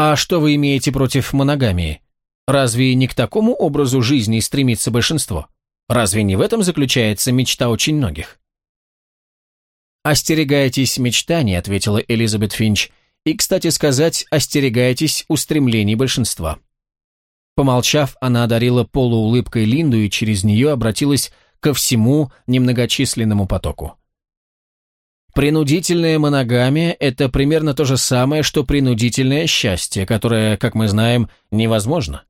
А что вы имеете против моногамии? Разве не к такому образу жизни стремится большинство? Разве не в этом заключается мечта очень многих? «Остерегайтесь мечтаний», — ответила Элизабет Финч, «и, кстати сказать, остерегайтесь устремлений большинства». Помолчав, она одарила полуулыбкой Линду и через нее обратилась ко всему немногочисленному потоку. Принудительная моногамия – это примерно то же самое, что принудительное счастье, которое, как мы знаем, невозможно.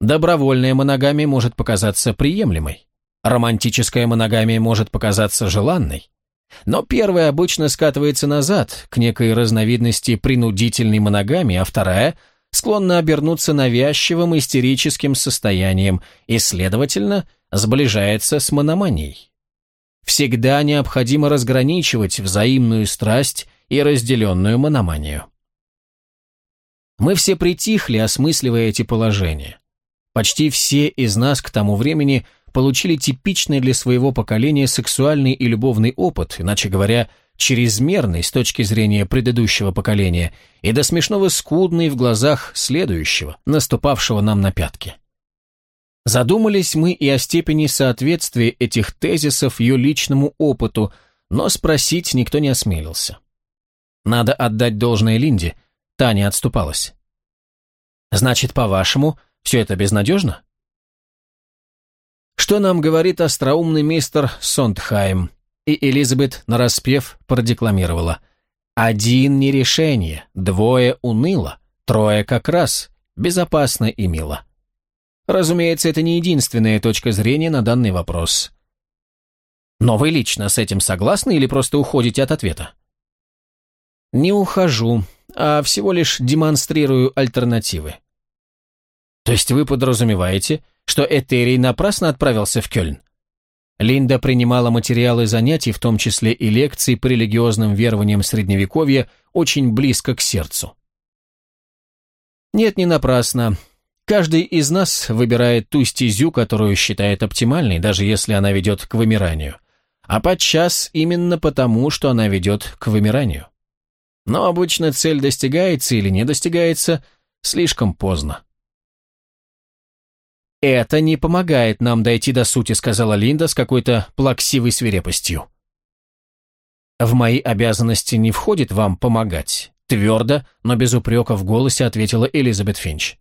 Добровольная моногамия может показаться приемлемой. Романтическая моногамия может показаться желанной. Но первая обычно скатывается назад, к некой разновидности принудительной моногамии, а вторая склонна обернуться навязчивым истерическим состоянием и, следовательно, сближается с мономанией. Всегда необходимо разграничивать взаимную страсть и разделенную мономанию. Мы все притихли, осмысливая эти положения. Почти все из нас к тому времени получили типичный для своего поколения сексуальный и любовный опыт, иначе говоря, чрезмерный с точки зрения предыдущего поколения и до смешного скудный в глазах следующего, наступавшего нам на пятки. Задумались мы и о степени соответствия этих тезисов ее личному опыту, но спросить никто не осмелился. Надо отдать должное Линде, та не отступалась. «Значит, по-вашему, все это безнадежно?» Что нам говорит остроумный мистер Сондхайм? И Элизабет, нараспев, продекламировала. «Один не решение, двое уныло, трое как раз, безопасно и мило». Разумеется, это не единственная точка зрения на данный вопрос. Но вы лично с этим согласны или просто уходите от ответа? Не ухожу, а всего лишь демонстрирую альтернативы. То есть вы подразумеваете, что Этерий напрасно отправился в Кёльн? Линда принимала материалы занятий, в том числе и лекции по религиозным верованиям Средневековья, очень близко к сердцу. Нет, не напрасно. Каждый из нас выбирает ту стезю, которую считает оптимальной, даже если она ведет к вымиранию. А подчас именно потому, что она ведет к вымиранию. Но обычно цель достигается или не достигается слишком поздно. «Это не помогает нам дойти до сути», — сказала Линда с какой-то плаксивой свирепостью. «В мои обязанности не входит вам помогать», — твердо, но без упрека в голосе ответила Элизабет Финч.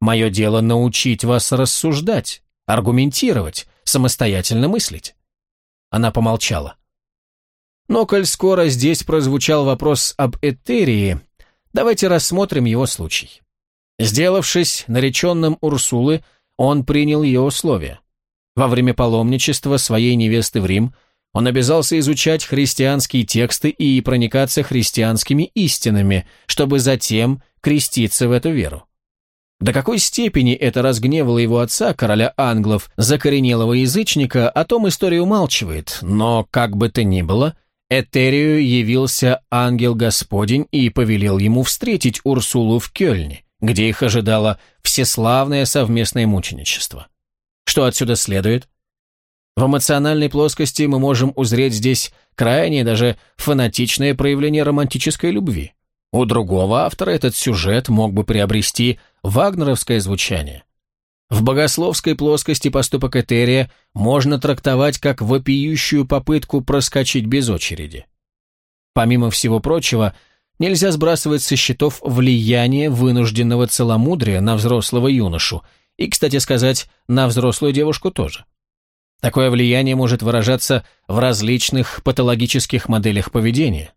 Мое дело научить вас рассуждать, аргументировать, самостоятельно мыслить». Она помолчала. Но коль скоро здесь прозвучал вопрос об Этерии, давайте рассмотрим его случай. Сделавшись нареченным Урсулы, он принял ее условия. Во время паломничества своей невесты в Рим он обязался изучать христианские тексты и проникаться христианскими истинами, чтобы затем креститься в эту веру. До какой степени это разгневало его отца, короля англов, закоренелого язычника, о том история умалчивает, но, как бы то ни было, Этерию явился ангел Господень и повелел ему встретить Урсулу в Кёльне, где их ожидало всеславное совместное мученичество. Что отсюда следует? В эмоциональной плоскости мы можем узреть здесь крайнее, даже фанатичное проявление романтической любви. У другого автора этот сюжет мог бы приобрести вагнеровское звучание. В богословской плоскости поступок Этерия можно трактовать как вопиющую попытку проскочить без очереди. Помимо всего прочего, нельзя сбрасывать со счетов влияние вынужденного целомудрия на взрослого юношу и, кстати сказать, на взрослую девушку тоже. Такое влияние может выражаться в различных патологических моделях поведения.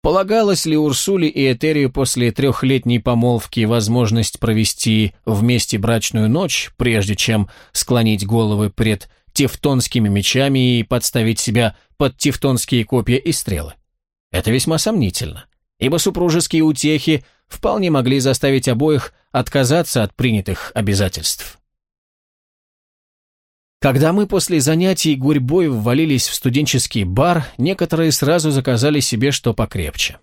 Полагалось ли Урсуле и Этерию после трехлетней помолвки возможность провести вместе брачную ночь, прежде чем склонить головы пред тевтонскими мечами и подставить себя под тевтонские копья и стрелы? Это весьма сомнительно, ибо супружеские утехи вполне могли заставить обоих отказаться от принятых обязательств. Когда мы после занятий гурьбой ввалились в студенческий бар, некоторые сразу заказали себе что покрепче.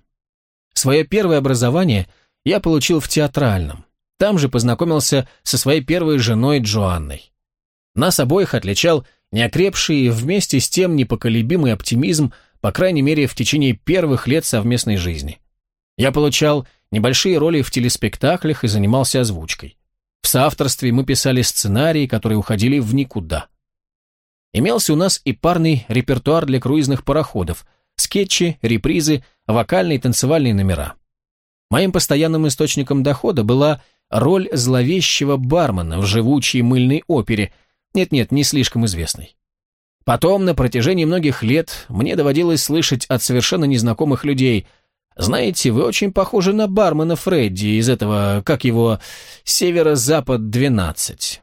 Свое первое образование я получил в театральном. Там же познакомился со своей первой женой Джоанной. Нас обоих отличал неокрепший и вместе с тем непоколебимый оптимизм, по крайней мере, в течение первых лет совместной жизни. Я получал небольшие роли в телеспектаклях и занимался озвучкой. В соавторстве мы писали сценарии, которые уходили в никуда. Имелся у нас и парный репертуар для круизных пароходов, скетчи, репризы, вокальные и танцевальные номера. Моим постоянным источником дохода была роль зловещего бармена в живучей мыльной опере, нет-нет, не слишком известной. Потом, на протяжении многих лет, мне доводилось слышать от совершенно незнакомых людей «Знаете, вы очень похожи на бармена Фредди из этого, как его, Северо-Запад-12».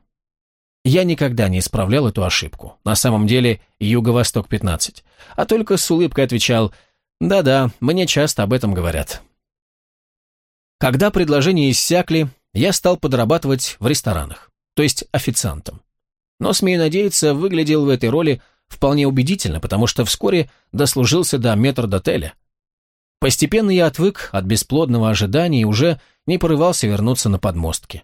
Я никогда не исправлял эту ошибку. На самом деле Юго-Восток-15. А только с улыбкой отвечал «Да-да, мне часто об этом говорят». Когда предложения иссякли, я стал подрабатывать в ресторанах, то есть официантом. Но, смею надеяться, выглядел в этой роли вполне убедительно, потому что вскоре дослужился до метрдотеля. Постепенно я отвык от бесплодного ожидания и уже не порывался вернуться на подмостки.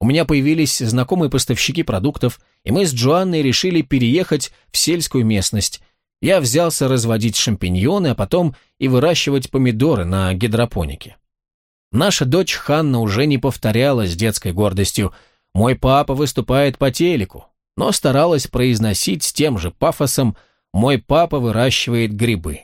У меня появились знакомые поставщики продуктов, и мы с Джоанной решили переехать в сельскую местность. Я взялся разводить шампиньоны, а потом и выращивать помидоры на гидропонике. Наша дочь Ханна уже не повторяла с детской гордостью «Мой папа выступает по телеку», но старалась произносить с тем же пафосом «Мой папа выращивает грибы».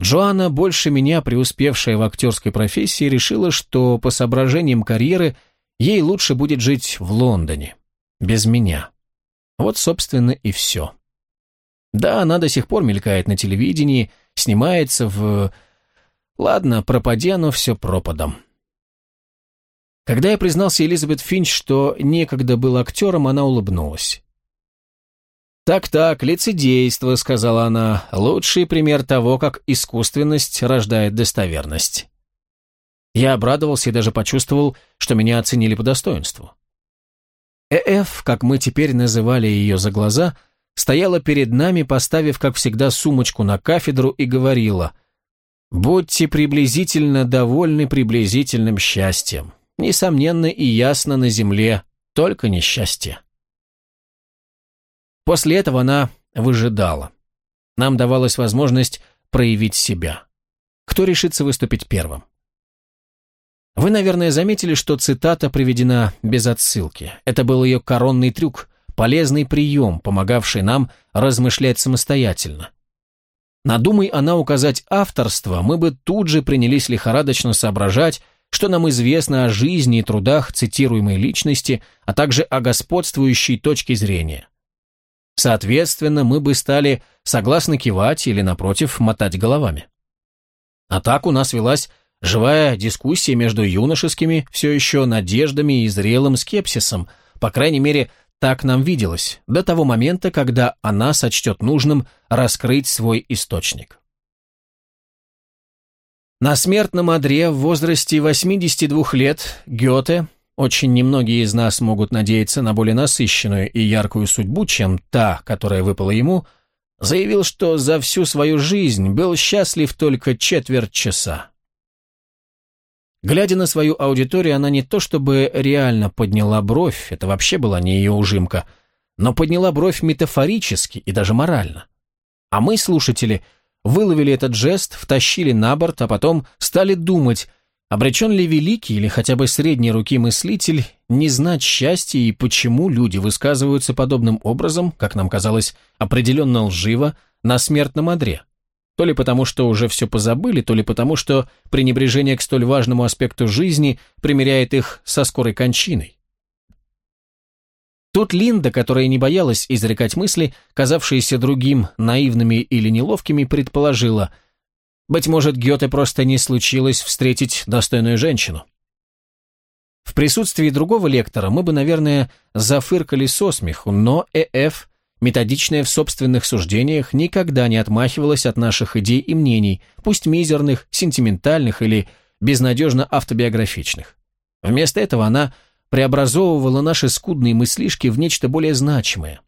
Джоанна, больше меня преуспевшая в актерской профессии, решила, что по соображениям карьеры ей лучше будет жить в Лондоне, без меня. Вот, собственно, и все. Да, она до сих пор мелькает на телевидении, снимается в Ладно, пропади оно все пропадом. Когда я признался Элизабет Финч, что некогда был актером, она улыбнулась. «Так-так, лицедейство», — сказала она, — «лучший пример того, как искусственность рождает достоверность». Я обрадовался и даже почувствовал, что меня оценили по достоинству. ЭФ, как мы теперь называли ее за глаза, стояла перед нами, поставив, как всегда, сумочку на кафедру и говорила — Будьте приблизительно довольны приблизительным счастьем. Несомненно и ясно на земле, только несчастье. После этого она выжидала. Нам давалась возможность проявить себя. Кто решится выступить первым? Вы, наверное, заметили, что цитата приведена без отсылки. Это был ее коронный трюк, полезный прием, помогавший нам размышлять самостоятельно. Надумай она указать авторство, мы бы тут же принялись лихорадочно соображать, что нам известно о жизни и трудах цитируемой личности, а также о господствующей точке зрения. Соответственно, мы бы стали согласно кивать или, напротив, мотать головами. А так у нас велась живая дискуссия между юношескими все еще надеждами и зрелым скепсисом, по крайней мере, так нам виделось, до того момента, когда она сочтет нужным раскрыть свой источник. На смертном одре в возрасте 82 лет Гёте, очень немногие из нас могут надеяться на более насыщенную и яркую судьбу, чем та, которая выпала ему, заявил, что за всю свою жизнь был счастлив только четверть часа. Глядя на свою аудиторию, она не то чтобы реально подняла бровь, это вообще была не ее ужимка, но подняла бровь метафорически и даже морально. А мы, слушатели, выловили этот жест, втащили на борт, а потом стали думать, обречен ли великий или хотя бы средней руки мыслитель не знать счастья и почему люди высказываются подобным образом, как нам казалось, определенно лживо, на смертном одре. То ли потому, что уже все позабыли, то ли потому, что пренебрежение к столь важному аспекту жизни примеряет их со скорой кончиной. Тут Линда, которая не боялась изрекать мысли, казавшиеся другим наивными или неловкими, предположила, быть может, Гёте просто не случилось встретить достойную женщину. В присутствии другого лектора мы бы, наверное, зафыркали со смеху, но Э.Ф методичная в собственных суждениях, никогда не отмахивалась от наших идей и мнений, пусть мизерных, сентиментальных или безнадежно автобиографичных. Вместо этого она преобразовывала наши скудные мыслишки в нечто более значимое.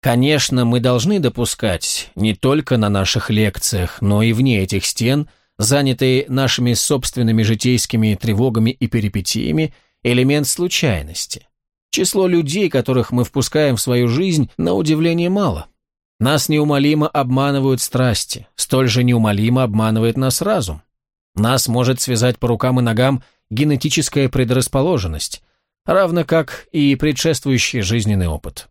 Конечно, мы должны допускать не только на наших лекциях, но и вне этих стен, занятые нашими собственными житейскими тревогами и перипетиями, элемент случайности. Число людей, которых мы впускаем в свою жизнь, на удивление мало. Нас неумолимо обманывают страсти, столь же неумолимо обманывает нас разум. Нас может связать по рукам и ногам генетическая предрасположенность, равно как и предшествующий жизненный опыт.